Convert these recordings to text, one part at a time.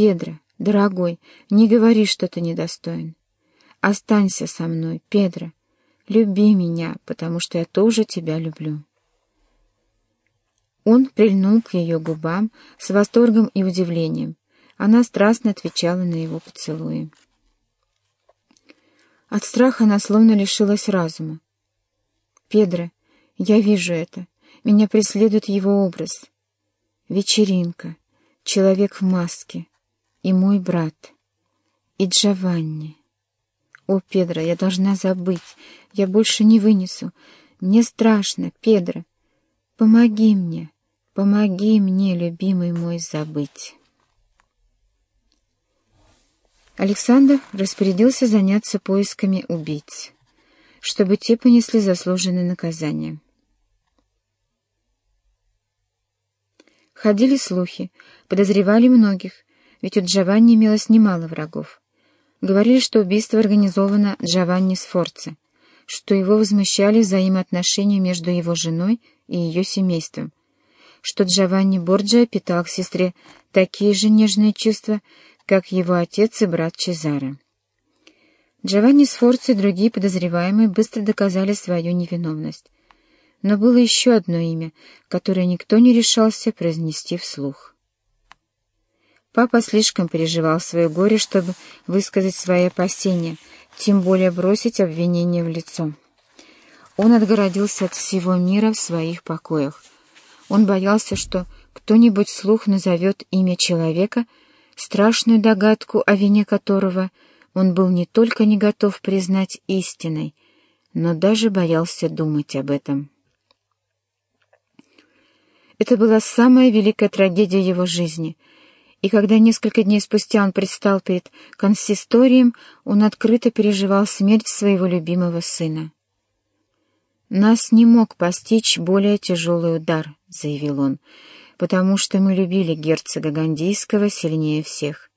Педро, дорогой, не говори, что ты недостоин. Останься со мной, Педро. Люби меня, потому что я тоже тебя люблю». Он прильнул к ее губам с восторгом и удивлением. Она страстно отвечала на его поцелуи. От страха она словно лишилась разума. «Педро, я вижу это. Меня преследует его образ. Вечеринка, человек в маске, и мой брат, и Джованни. О, Педро, я должна забыть. Я больше не вынесу. Мне страшно, Педро. Помоги мне, помоги мне, любимый мой, забыть». Александр распорядился заняться поисками убийц, чтобы те понесли заслуженное наказание. Ходили слухи, подозревали многих, ведь у Джованни имелось немало врагов. Говорили, что убийство организовано Джованни Сфорца, что его возмущали взаимоотношения между его женой и ее семейством, что Джованни Борджиа питал к сестре такие же нежные чувства, как его отец и брат Чезаре. Джованни Сфорци и другие подозреваемые быстро доказали свою невиновность. Но было еще одно имя, которое никто не решался произнести вслух. Папа слишком переживал свое горе, чтобы высказать свои опасения, тем более бросить обвинение в лицо. Он отгородился от всего мира в своих покоях. Он боялся, что кто-нибудь вслух назовет имя человека — страшную догадку, о вине которого он был не только не готов признать истиной, но даже боялся думать об этом. Это была самая великая трагедия его жизни, и когда несколько дней спустя он предстал перед консисторием, он открыто переживал смерть своего любимого сына. «Нас не мог постичь более тяжелый удар», — заявил он, — потому что мы любили герцога Гандийского сильнее всех.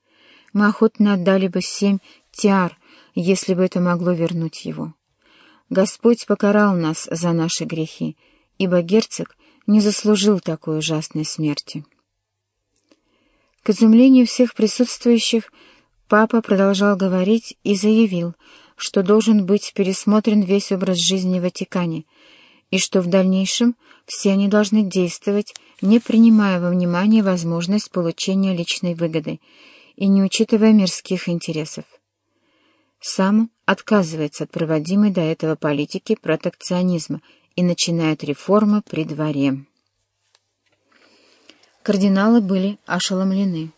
Мы охотно отдали бы семь тиар, если бы это могло вернуть его. Господь покарал нас за наши грехи, ибо герцог не заслужил такой ужасной смерти. К изумлению всех присутствующих, папа продолжал говорить и заявил, что должен быть пересмотрен весь образ жизни в Ватикане, и что в дальнейшем все они должны действовать, не принимая во внимание возможность получения личной выгоды и не учитывая мирских интересов. Сам отказывается от проводимой до этого политики протекционизма и начинает реформы при дворе. Кардиналы были ошеломлены.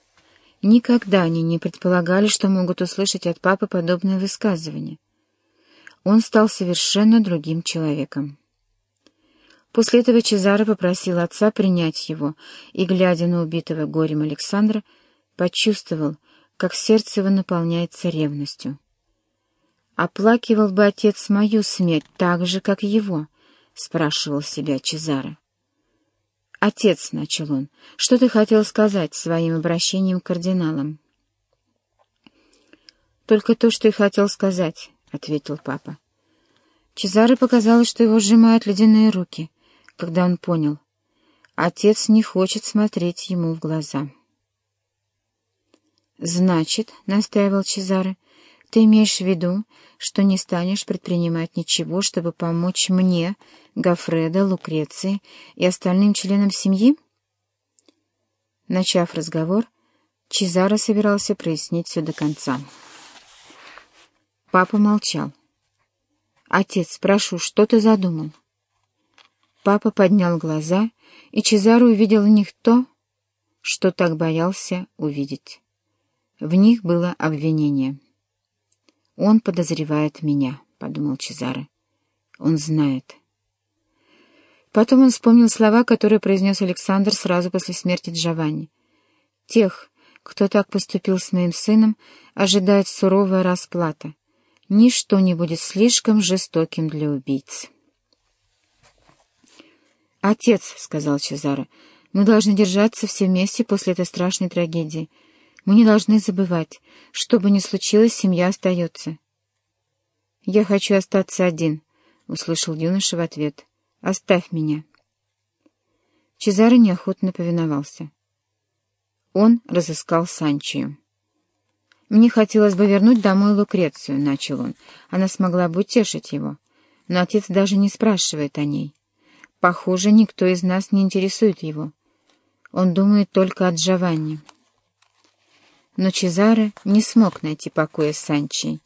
Никогда они не предполагали, что могут услышать от папы подобное высказывание. Он стал совершенно другим человеком. После этого Чезаро попросил отца принять его, и, глядя на убитого горем Александра, почувствовал, как сердце его наполняется ревностью. «Оплакивал бы отец мою смерть так же, как его?» — спрашивал себя Чезаро. «Отец», — начал он, — «что ты хотел сказать своим обращением к кардиналам?» «Только то, что и хотел сказать», — ответил папа. Чезаре показалось, что его сжимают ледяные руки — когда он понял, отец не хочет смотреть ему в глаза. «Значит, — настаивал Чезаре, — ты имеешь в виду, что не станешь предпринимать ничего, чтобы помочь мне, Гафреда, Лукреции и остальным членам семьи?» Начав разговор, Чезаро собирался прояснить все до конца. Папа молчал. «Отец, прошу, что ты задумал?» Папа поднял глаза, и Чезаро увидел в них то, что так боялся увидеть. В них было обвинение. «Он подозревает меня», — подумал Чезаро. «Он знает». Потом он вспомнил слова, которые произнес Александр сразу после смерти Джованни. «Тех, кто так поступил с моим сыном, ожидает суровая расплата. Ничто не будет слишком жестоким для убийц». «Отец», — сказал Чезаро, — «мы должны держаться все вместе после этой страшной трагедии. Мы не должны забывать, что бы ни случилось, семья остается». «Я хочу остаться один», — услышал юноша в ответ. «Оставь меня». Чезаро неохотно повиновался. он разыскал Санчию. «Мне хотелось бы вернуть домой Лукрецию», — начал он. Она смогла бы утешить его. Но отец даже не спрашивает о ней. Похоже, никто из нас не интересует его. Он думает только о Джованни. Но Чезаре не смог найти покоя с Санчей.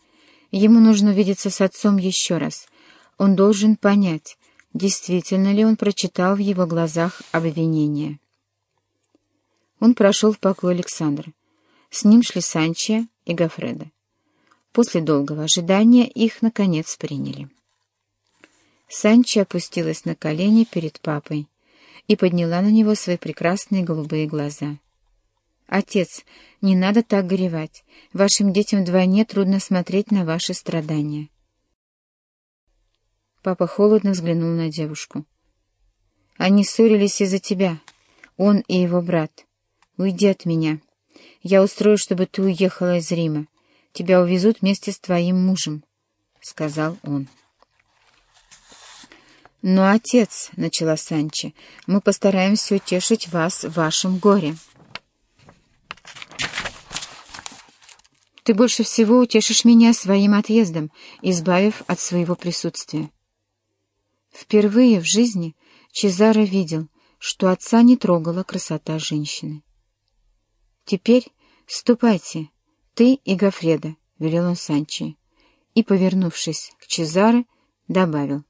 Ему нужно увидеться с отцом еще раз. Он должен понять, действительно ли он прочитал в его глазах обвинение. Он прошел в покой Александра. С ним шли Санчия и Гафреда. После долгого ожидания их, наконец, приняли. Санчи опустилась на колени перед папой и подняла на него свои прекрасные голубые глаза. «Отец, не надо так горевать. Вашим детям вдвойне трудно смотреть на ваши страдания». Папа холодно взглянул на девушку. «Они ссорились из-за тебя, он и его брат. Уйди от меня. Я устрою, чтобы ты уехала из Рима. Тебя увезут вместе с твоим мужем», — сказал он. «Но, отец, — начала Санчи, — мы постараемся утешить вас в вашем горе». «Ты больше всего утешишь меня своим отъездом, избавив от своего присутствия». Впервые в жизни Чезаро видел, что отца не трогала красота женщины. «Теперь ступайте, ты и Гафреда», — велел он Санчи, и, повернувшись к Чезаре, добавил.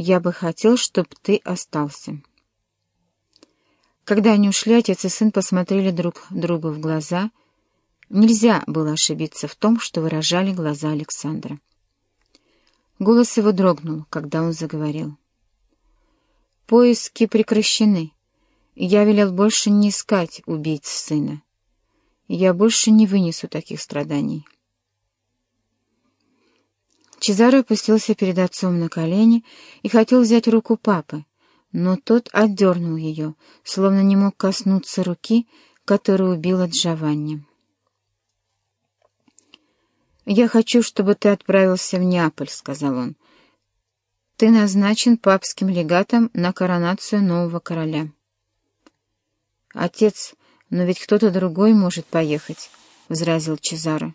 Я бы хотел, чтобы ты остался. Когда они ушли, отец и сын посмотрели друг другу в глаза. Нельзя было ошибиться в том, что выражали глаза Александра. Голос его дрогнул, когда он заговорил. «Поиски прекращены. Я велел больше не искать убийц сына. Я больше не вынесу таких страданий». Чезаро опустился перед отцом на колени и хотел взять руку папы, но тот отдернул ее, словно не мог коснуться руки, которую убила Джованни. «Я хочу, чтобы ты отправился в Неаполь», — сказал он. «Ты назначен папским легатом на коронацию нового короля». «Отец, но ведь кто-то другой может поехать», — возразил Чезаро.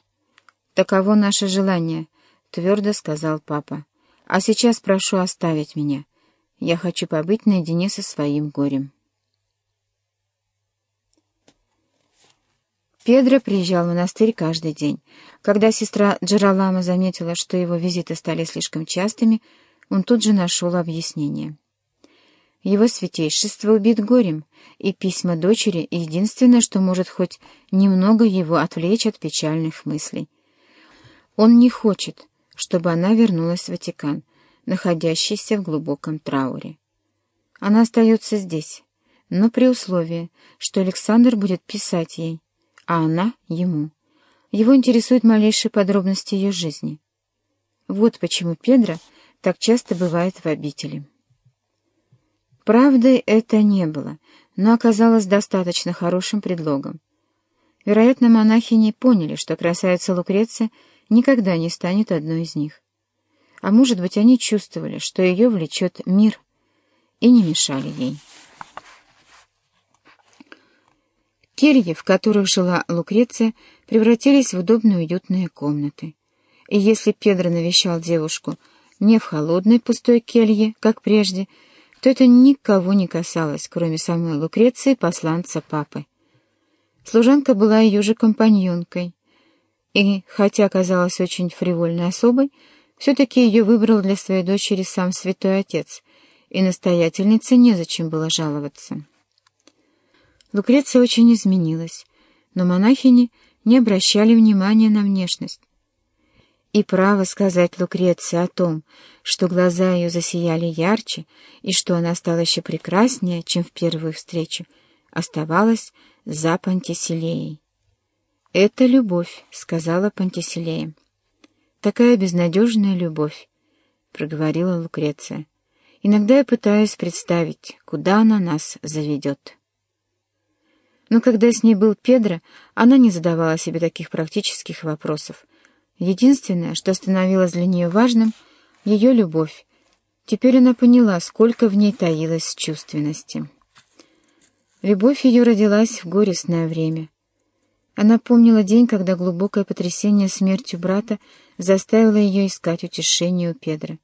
«Таково наше желание» твердо сказал папа. «А сейчас прошу оставить меня. Я хочу побыть наедине со своим горем». Педро приезжал в монастырь каждый день. Когда сестра Джералама заметила, что его визиты стали слишком частыми, он тут же нашел объяснение. Его святейшество убит горем, и письма дочери — единственное, что может хоть немного его отвлечь от печальных мыслей. Он не хочет, чтобы она вернулась в Ватикан, находящийся в глубоком трауре. Она остается здесь, но при условии, что Александр будет писать ей, а она — ему. Его интересуют малейшие подробности ее жизни. Вот почему Педро так часто бывает в обители. Правдой это не было, но оказалось достаточно хорошим предлогом. Вероятно, монахини поняли, что красавица Лукреция — никогда не станет одной из них. А может быть, они чувствовали, что ее влечет мир, и не мешали ей. Кельи, в которых жила Лукреция, превратились в удобные уютные комнаты. И если Педро навещал девушку не в холодной пустой келье, как прежде, то это никого не касалось, кроме самой Лукреции, посланца папы. Служанка была ее же компаньонкой, и, хотя казалась очень фривольной особой, все-таки ее выбрал для своей дочери сам святой отец, и настоятельнице незачем было жаловаться. Лукреция очень изменилась, но монахини не обращали внимания на внешность. И право сказать Лукреции о том, что глаза ее засияли ярче и что она стала еще прекраснее, чем в первую встречу, оставалось за Пантиселеей. «Это любовь», — сказала Пантиселея. «Такая безнадежная любовь», — проговорила Лукреция. «Иногда я пытаюсь представить, куда она нас заведет». Но когда с ней был Педро, она не задавала себе таких практических вопросов. Единственное, что становилось для нее важным — ее любовь. Теперь она поняла, сколько в ней таилось чувственности. Любовь ее родилась в горестное время. Она помнила день, когда глубокое потрясение смертью брата заставило ее искать утешение у Педра.